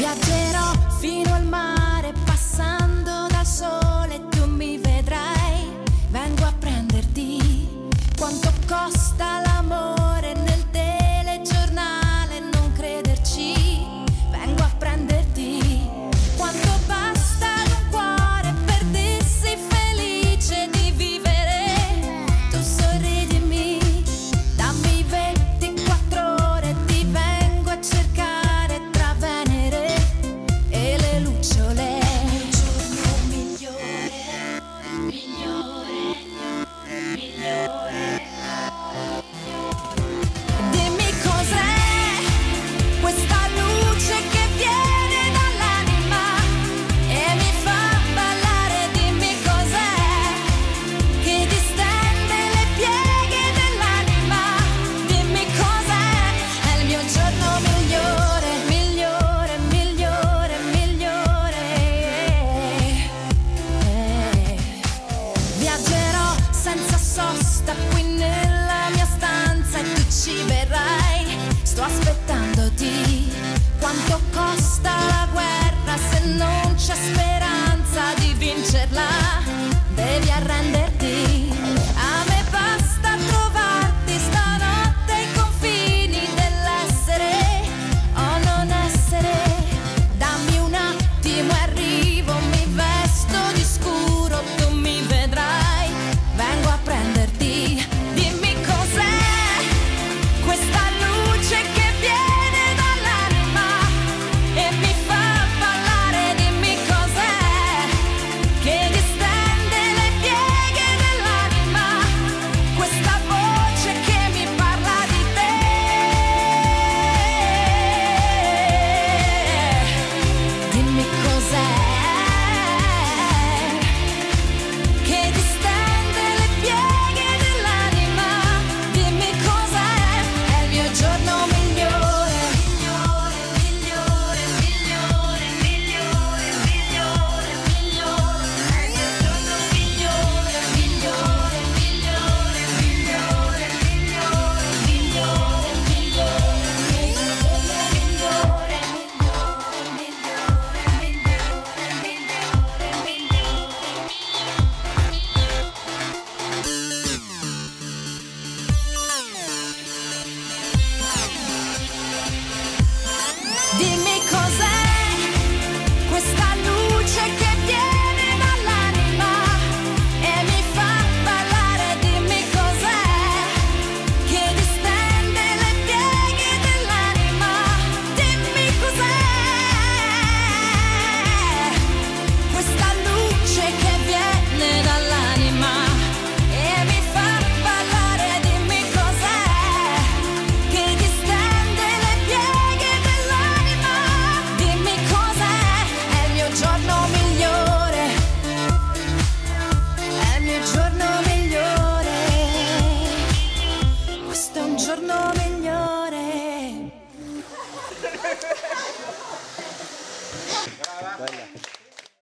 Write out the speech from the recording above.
Viaggerò fino al mare. Đây là